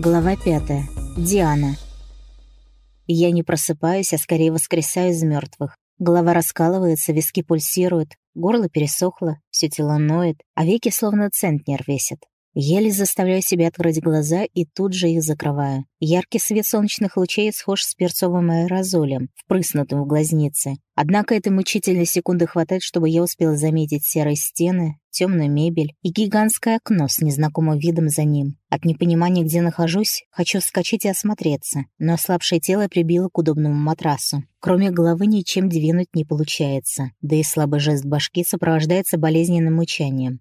Глава пятая. Диана. Я не просыпаюсь, а скорее воскресаю из мертвых. Голова раскалывается, виски пульсируют, горло пересохло, все тело ноет, а веки словно центнер весят. Еле заставляю себя открыть глаза и тут же их закрываю. Яркий свет солнечных лучей схож с перцовым аэрозолем, впрыснутым в глазницы. Однако этой мучительной секунды хватает, чтобы я успела заметить серые стены, темную мебель и гигантское окно с незнакомым видом за ним. От непонимания, где нахожусь, хочу вскочить и осмотреться, но ослабшее тело прибило к удобному матрасу. Кроме головы ничем двинуть не получается, да и слабый жест башки сопровождается болезненным мучанием.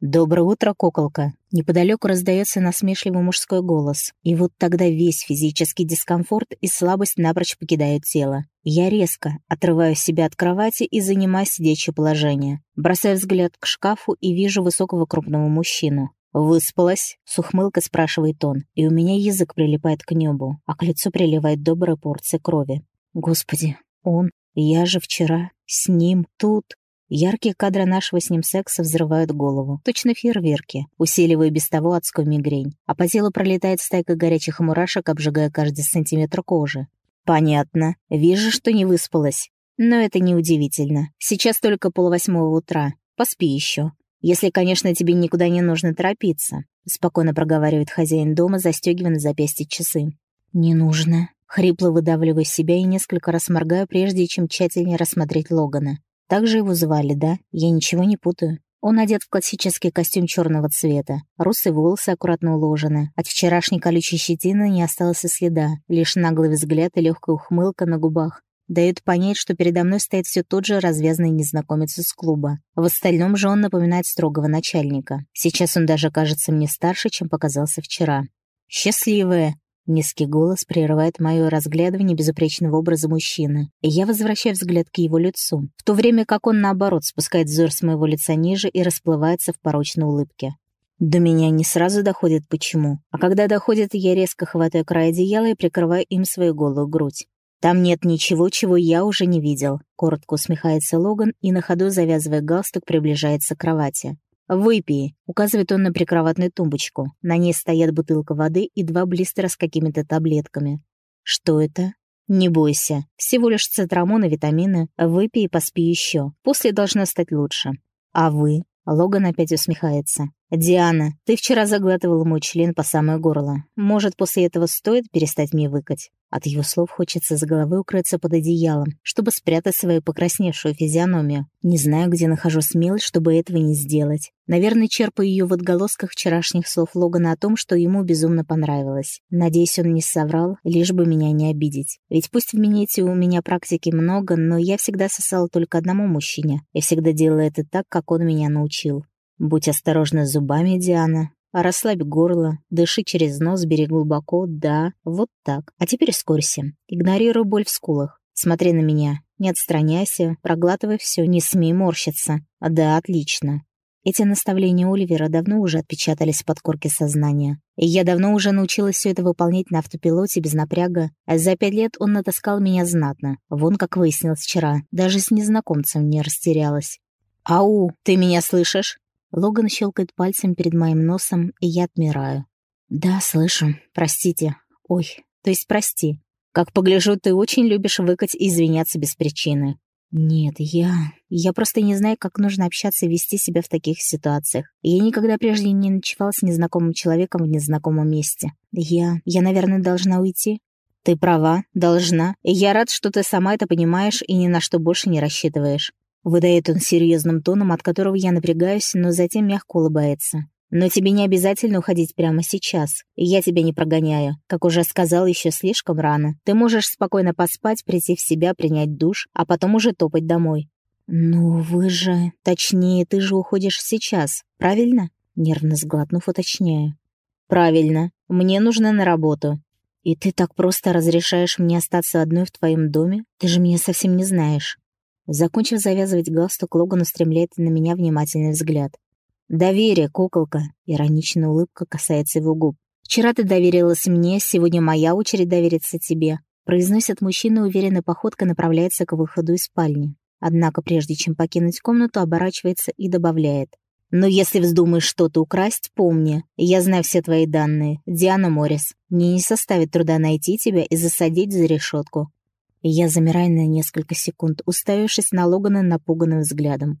«Доброе утро, куколка!» Неподалеку раздается насмешливый мужской голос, и вот тогда весь физический дискомфорт и слабость напрочь покидают тело. Я резко отрываю себя от кровати и занимаю сидячее положение. Бросаю взгляд к шкафу и вижу высокого крупного мужчину. «Выспалась?» — с ухмылкой спрашивает он, и у меня язык прилипает к небу, а к лицу приливает добрая порция крови. «Господи, он, я же вчера с ним тут...» Яркие кадры нашего с ним секса взрывают голову. Точно фейерверки, усиливая без того адскую мигрень. А по телу пролетает стайка горячих мурашек, обжигая каждый сантиметр кожи. Понятно. Вижу, что не выспалась. Но это неудивительно. Сейчас только полвосьмого утра. Поспи еще. Если, конечно, тебе никуда не нужно торопиться. Спокойно проговаривает хозяин дома, застегивая на запястье часы. Не нужно. Хрипло выдавливаю себя и несколько раз моргаю, прежде чем тщательнее рассмотреть Логана. Так же его звали, да? Я ничего не путаю. Он одет в классический костюм черного цвета. Русые волосы аккуратно уложены. От вчерашней колючей щетины не осталось и следа. Лишь наглый взгляд и легкая ухмылка на губах. Дают понять, что передо мной стоит все тот же развязанный незнакомец из клуба. В остальном же он напоминает строгого начальника. Сейчас он даже кажется мне старше, чем показался вчера. «Счастливая!» Низкий голос прерывает мое разглядывание безупречного образа мужчины, и я возвращаю взгляд к его лицу, в то время как он, наоборот, спускает взор с моего лица ниже и расплывается в порочной улыбке. До меня не сразу доходит почему, а когда доходит, я резко хватаю край одеяла и прикрываю им свою голую грудь. «Там нет ничего, чего я уже не видел», — коротко усмехается Логан и на ходу, завязывая галстук, приближается к кровати. «Выпей», — указывает он на прикроватную тумбочку. На ней стоят бутылка воды и два блистера с какими-то таблетками. «Что это?» «Не бойся. Всего лишь цитрамон и витамины. Выпей и поспи еще. После должно стать лучше». «А вы?» Логан опять усмехается. «Диана, ты вчера заглатывала мой член по самое горло. Может, после этого стоит перестать мне выкать?» От его слов хочется с головы укрыться под одеялом, чтобы спрятать свою покрасневшую физиономию. Не знаю, где нахожу смелость, чтобы этого не сделать. Наверное, черпаю ее в отголосках вчерашних слов Логана о том, что ему безумно понравилось. Надеюсь, он не соврал, лишь бы меня не обидеть. Ведь пусть в минете у меня практики много, но я всегда сосала только одному мужчине. Я всегда делала это так, как он меня научил. Будь осторожна с зубами, Диана. Расслабь горло, дыши через нос, бери глубоко, да, вот так. А теперь ускорься. Игнорируй боль в скулах. Смотри на меня. Не отстраняйся, проглатывай все, не смей морщиться. Да, отлично. Эти наставления Оливера давно уже отпечатались в подкорке сознания. И я давно уже научилась все это выполнять на автопилоте без напряга. За пять лет он натаскал меня знатно. Вон как выяснилось вчера. Даже с незнакомцем не растерялась. «Ау, ты меня слышишь?» Логан щелкает пальцем перед моим носом, и я отмираю. «Да, слышу. Простите. Ой, то есть прости. Как погляжу, ты очень любишь выкать и извиняться без причины». «Нет, я... Я просто не знаю, как нужно общаться и вести себя в таких ситуациях. Я никогда прежде не ночевала с незнакомым человеком в незнакомом месте. Я... Я, наверное, должна уйти?» «Ты права, должна. И я рад, что ты сама это понимаешь и ни на что больше не рассчитываешь. Выдает он серьезным тоном, от которого я напрягаюсь, но затем мягко улыбается. «Но тебе не обязательно уходить прямо сейчас. Я тебя не прогоняю. Как уже сказал, еще слишком рано. Ты можешь спокойно поспать, прийти в себя, принять душ, а потом уже топать домой». «Ну вы же... Точнее, ты же уходишь сейчас, правильно?» Нервно сглотнув, уточняю. «Правильно. Мне нужно на работу. И ты так просто разрешаешь мне остаться одной в твоем доме? Ты же меня совсем не знаешь». Закончив завязывать галстук, Логан устремляет на меня внимательный взгляд. «Доверие, куколка!» — ироничная улыбка касается его губ. «Вчера ты доверилась мне, сегодня моя очередь довериться тебе», — произносит мужчина, уверенной походкой направляется к выходу из спальни. Однако, прежде чем покинуть комнату, оборачивается и добавляет. Но если вздумаешь что-то украсть, помни, я знаю все твои данные. Диана Моррис. Мне не составит труда найти тебя и засадить за решетку. Я замираю на несколько секунд, уставившись на Логана напуганным взглядом.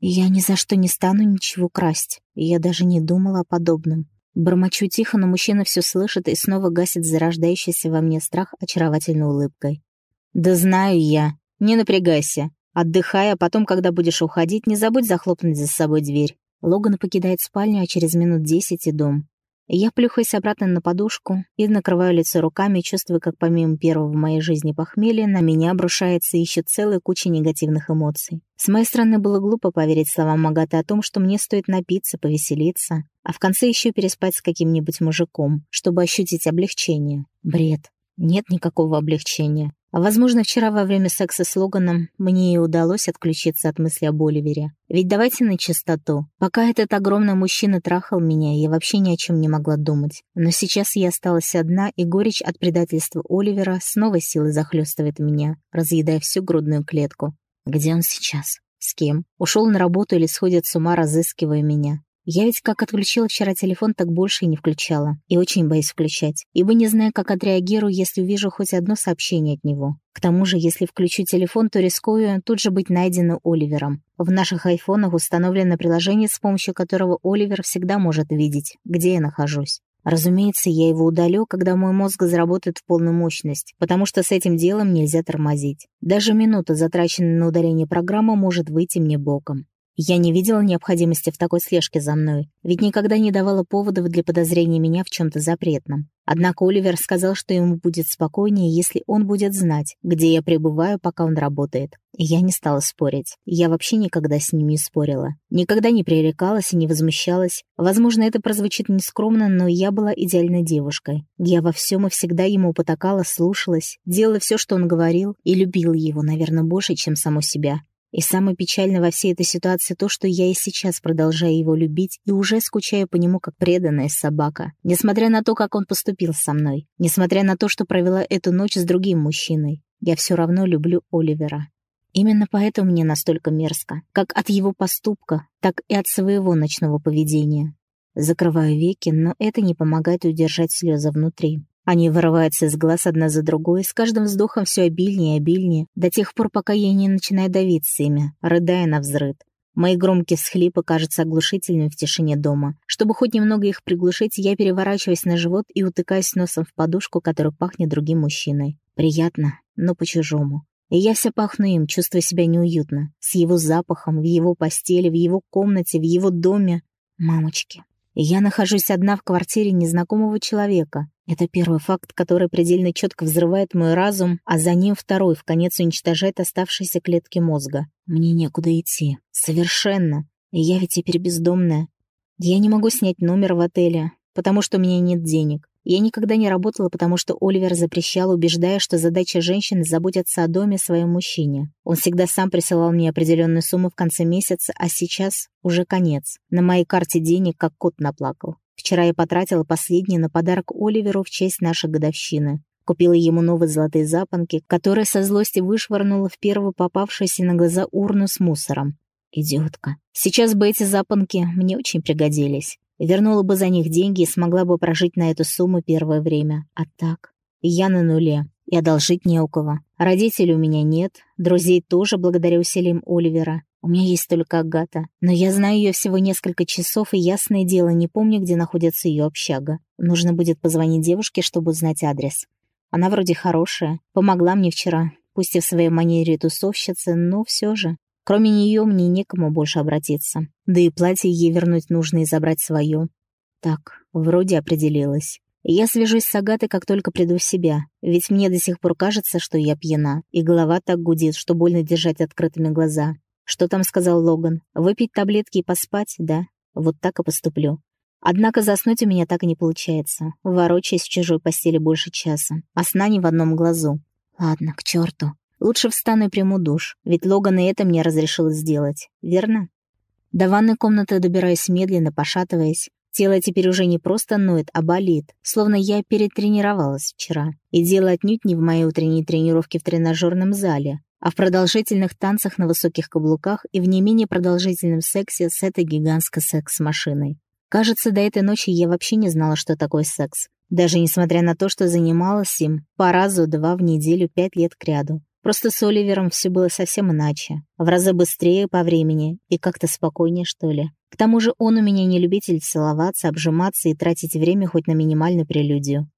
Я ни за что не стану ничего красть. Я даже не думала о подобном. Бормочу тихо, но мужчина все слышит и снова гасит зарождающийся во мне страх очаровательной улыбкой. «Да знаю я. Не напрягайся. Отдыхай, а потом, когда будешь уходить, не забудь захлопнуть за собой дверь». Логан покидает спальню, а через минут десять и дом. Я плюхаюсь обратно на подушку и накрываю лицо руками, чувствуя, как помимо первого в моей жизни похмелья, на меня обрушается еще целая куча негативных эмоций. С моей стороны было глупо поверить словам Магаты о том, что мне стоит напиться, повеселиться, а в конце еще переспать с каким-нибудь мужиком, чтобы ощутить облегчение. Бред. Нет никакого облегчения. Возможно, вчера во время секса с Логаном мне и удалось отключиться от мысли об Оливере. Ведь давайте на чистоту. Пока этот огромный мужчина трахал меня, я вообще ни о чем не могла думать. Но сейчас я осталась одна, и горечь от предательства Оливера с новой силой захлестывает меня, разъедая всю грудную клетку. Где он сейчас? С кем? Ушел на работу или сходит с ума, разыскивая меня? Я ведь как отключила вчера телефон, так больше и не включала. И очень боюсь включать. Ибо не знаю, как отреагирую, если увижу хоть одно сообщение от него. К тому же, если включу телефон, то рискую тут же быть найдена Оливером. В наших айфонах установлено приложение, с помощью которого Оливер всегда может видеть, где я нахожусь. Разумеется, я его удалю, когда мой мозг заработает в полную мощность, потому что с этим делом нельзя тормозить. Даже минута, затраченная на удаление программы, может выйти мне боком. Я не видела необходимости в такой слежке за мной, ведь никогда не давала поводов для подозрения меня в чем-то запретном. Однако Оливер сказал, что ему будет спокойнее, если он будет знать, где я пребываю, пока он работает. И я не стала спорить. Я вообще никогда с ним не спорила. Никогда не пререкалась и не возмущалась. Возможно, это прозвучит нескромно, но я была идеальной девушкой. Я во всем и всегда ему потакала, слушалась, делала все, что он говорил, и любила его, наверное, больше, чем саму себя. И самое печальное во всей этой ситуации то, что я и сейчас продолжаю его любить и уже скучаю по нему как преданная собака. Несмотря на то, как он поступил со мной. Несмотря на то, что провела эту ночь с другим мужчиной. Я все равно люблю Оливера. Именно поэтому мне настолько мерзко. Как от его поступка, так и от своего ночного поведения. Закрываю веки, но это не помогает удержать слезы внутри. Они вырываются из глаз одна за другой, с каждым вздохом все обильнее и обильнее, до тех пор, пока я не начинаю давиться ими, рыдая на взрыд. Мои громкие всхлипы кажутся оглушительными в тишине дома. Чтобы хоть немного их приглушить, я переворачиваюсь на живот и утыкаюсь носом в подушку, которая пахнет другим мужчиной. Приятно, но по-чужому. И я вся пахну им, чувствуя себя неуютно. С его запахом, в его постели, в его комнате, в его доме. Мамочки. Я нахожусь одна в квартире незнакомого человека. Это первый факт, который предельно четко взрывает мой разум, а за ним второй в конец уничтожает оставшиеся клетки мозга. Мне некуда идти. Совершенно. Я ведь теперь бездомная. Я не могу снять номер в отеле, потому что у меня нет денег. Я никогда не работала, потому что Оливер запрещал, убеждая, что задача женщины — заботиться о доме своем мужчине. Он всегда сам присылал мне определенную сумму в конце месяца, а сейчас уже конец. На моей карте денег как кот наплакал. Вчера я потратила последние на подарок Оливеру в честь нашей годовщины. Купила ему новые золотые запонки, которые со злости вышвырнула в первую попавшуюся на глаза урну с мусором. Идиотка. Сейчас бы эти запонки мне очень пригодились. Вернула бы за них деньги и смогла бы прожить на эту сумму первое время. А так... Я на нуле. И одолжить не у кого. Родителей у меня нет. Друзей тоже благодаря усилиям Оливера. У меня есть только Агата, но я знаю ее всего несколько часов, и ясное дело, не помню, где находится ее общага. Нужно будет позвонить девушке, чтобы узнать адрес. Она вроде хорошая, помогла мне вчера, пусть и в своей манере тусовщицы, но все же. Кроме нее мне некому больше обратиться. Да и платье ей вернуть нужно и забрать свое. Так, вроде определилась. Я свяжусь с Агатой, как только приду в себя, ведь мне до сих пор кажется, что я пьяна, и голова так гудит, что больно держать открытыми глаза. Что там сказал Логан? Выпить таблетки и поспать, да? Вот так и поступлю. Однако заснуть у меня так и не получается. Ворочаясь в чужой постели больше часа. А сна не в одном глазу. Ладно, к черту. Лучше встану и приму душ, ведь Логан и это мне разрешил сделать, верно? До ванной комнаты добираюсь медленно, пошатываясь. Тело теперь уже не просто ноет, а болит, словно я перетренировалась вчера. И дело отнюдь не в моей утренней тренировке в тренажерном зале, а в продолжительных танцах на высоких каблуках и в не менее продолжительном сексе с этой гигантской секс-машиной. Кажется, до этой ночи я вообще не знала, что такое секс. Даже несмотря на то, что занималась им по разу два в неделю пять лет кряду. Просто с Оливером все было совсем иначе. В разы быстрее по времени и как-то спокойнее, что ли. К тому же он у меня не любитель целоваться, обжиматься и тратить время хоть на минимальную прелюдию.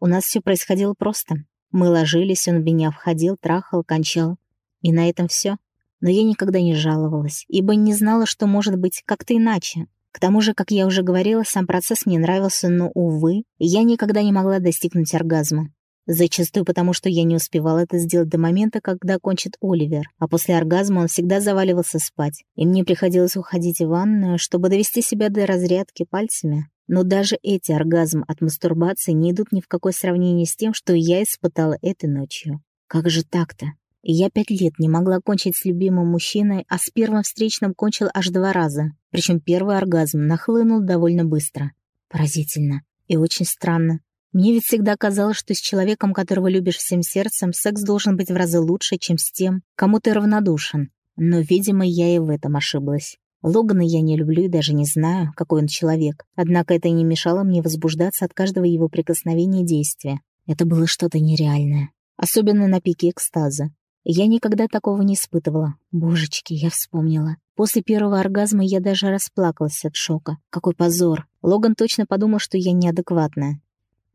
У нас все происходило просто. Мы ложились, он меня входил, трахал, кончал. И на этом все. Но я никогда не жаловалась, ибо не знала, что может быть как-то иначе. К тому же, как я уже говорила, сам процесс мне нравился, но, увы, я никогда не могла достигнуть оргазма. Зачастую потому, что я не успевала это сделать до момента, когда кончит Оливер, а после оргазма он всегда заваливался спать, и мне приходилось уходить в ванную, чтобы довести себя до разрядки пальцами. Но даже эти оргазмы от мастурбации не идут ни в какое сравнение с тем, что я испытала этой ночью. Как же так-то? Я пять лет не могла кончить с любимым мужчиной, а с первым встречным кончил аж два раза. Причем первый оргазм нахлынул довольно быстро. Поразительно. И очень странно. Мне ведь всегда казалось, что с человеком, которого любишь всем сердцем, секс должен быть в разы лучше, чем с тем, кому ты равнодушен. Но, видимо, я и в этом ошиблась. Логана я не люблю и даже не знаю, какой он человек. Однако это не мешало мне возбуждаться от каждого его прикосновения и действия. Это было что-то нереальное. Особенно на пике экстаза. Я никогда такого не испытывала. Божечки, я вспомнила. После первого оргазма я даже расплакалась от шока. Какой позор. Логан точно подумал, что я неадекватная.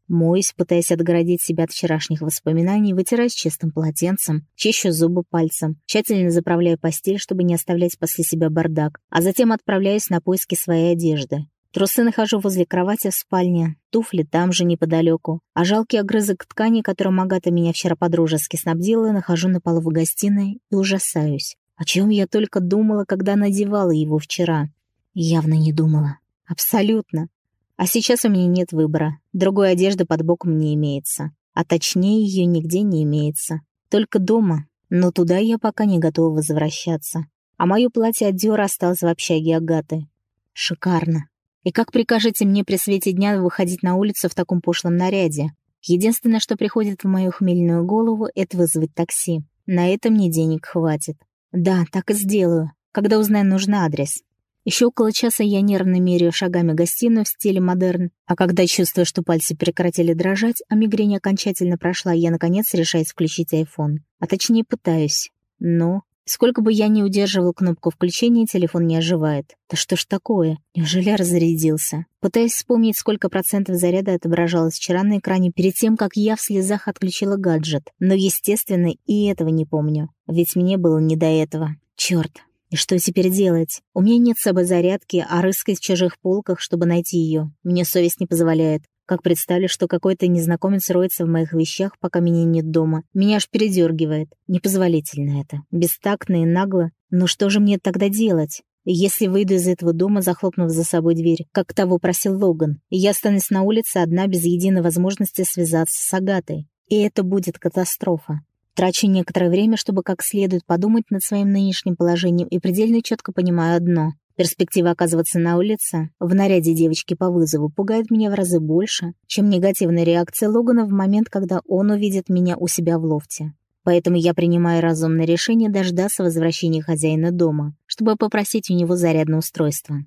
Моюсь, пытаясь отгородить себя от вчерашних воспоминаний, вытираюсь чистым полотенцем, чищу зубы пальцем, тщательно заправляю постель, чтобы не оставлять после себя бардак, а затем отправляюсь на поиски своей одежды. Трусы нахожу возле кровати в спальне, туфли там же неподалеку, а жалкий огрызок ткани, которым Агата меня вчера подружески снабдила, нахожу на полу в гостиной и ужасаюсь. О чем я только думала, когда надевала его вчера? Явно не думала. Абсолютно. А сейчас у меня нет выбора. Другой одежды под боком не имеется. А точнее, ее нигде не имеется. Только дома. Но туда я пока не готова возвращаться. А мое платье от Диора осталось в общаге Агаты. Шикарно. И как прикажете мне при свете дня выходить на улицу в таком пошлом наряде? Единственное, что приходит в мою хмельную голову, это вызвать такси. На это мне денег хватит. Да, так и сделаю, когда узнаю нужный адрес. Еще около часа я нервно меряю шагами гостиную в стиле модерн, а когда чувствую, что пальцы прекратили дрожать, а мигрень окончательно прошла, я, наконец, решаюсь включить iPhone. А точнее, пытаюсь. Но Сколько бы я ни удерживал кнопку включения, телефон не оживает. Да что ж такое? Неужели разрядился? Пытаясь вспомнить, сколько процентов заряда отображалось вчера на экране перед тем, как я в слезах отключила гаджет. Но, естественно, и этого не помню. Ведь мне было не до этого. Черт, и что теперь делать? У меня нет с собой зарядки, а рыскать в чужих полках, чтобы найти ее, мне совесть не позволяет. Как представлю, что какой-то незнакомец роется в моих вещах, пока меня нет дома. Меня аж передергивает. Непозволительно это. Бестактно и нагло. Но что же мне тогда делать? Если выйду из этого дома, захлопнув за собой дверь, как того просил Логан, я останусь на улице одна без единой возможности связаться с Агатой. И это будет катастрофа. Трачу некоторое время, чтобы как следует подумать над своим нынешним положением и предельно четко понимаю одно. Перспектива оказываться на улице в наряде девочки по вызову пугает меня в разы больше, чем негативная реакция Логана в момент, когда он увидит меня у себя в лофте. Поэтому я принимаю разумное решение дождаться возвращения хозяина дома, чтобы попросить у него зарядное устройство.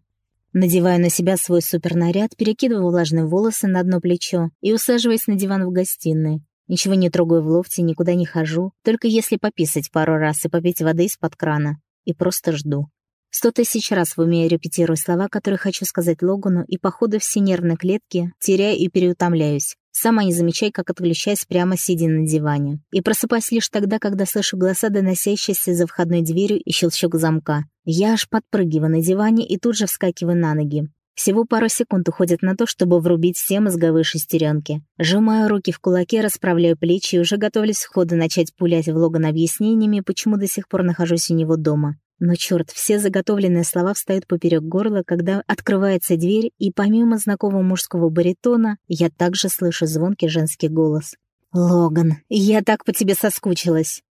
Надеваю на себя свой супернаряд, перекидываю влажные волосы на одно плечо и усаживаясь на диван в гостиной. Ничего не трогаю в лофте, никуда не хожу, только если пописать пару раз и попить воды из-под крана. И просто жду. Сто тысяч раз в уме репетирую слова, которые хочу сказать Логану, и по ходу все нервные клетки теряю и переутомляюсь. Сама не замечай, как отключаюсь прямо сидя на диване. И просыпаюсь лишь тогда, когда слышу голоса, доносящиеся за входной дверью и щелчок замка. Я аж подпрыгиваю на диване и тут же вскакиваю на ноги. Всего пару секунд уходит на то, чтобы врубить все мозговые шестеренки. Сжимаю руки в кулаке, расправляю плечи и уже готовлюсь сходу начать пулять в Логана объяснениями, почему до сих пор нахожусь у него дома. Но черт, все заготовленные слова встают поперек горла, когда открывается дверь, и помимо знакомого мужского баритона, я также слышу звонкий женский голос. «Логан, я так по тебе соскучилась!»